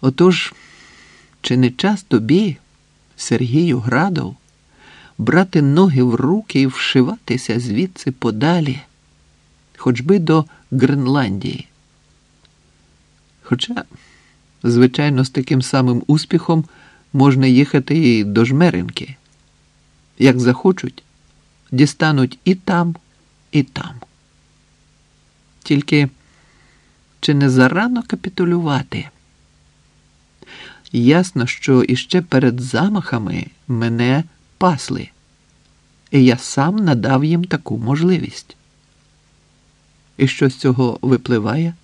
Отож, чи не час тобі, Сергію Градов, брати ноги в руки і вшиватися звідси подалі, хоч би до Гренландії? Хоча, звичайно, з таким самим успіхом можна їхати і до Жмеринки. Як захочуть, дістануть і там, і там. Тільки чи не зарано капітулювати? Ясно, що іще перед замахами мене пасли, і я сам надав їм таку можливість. І що з цього випливає?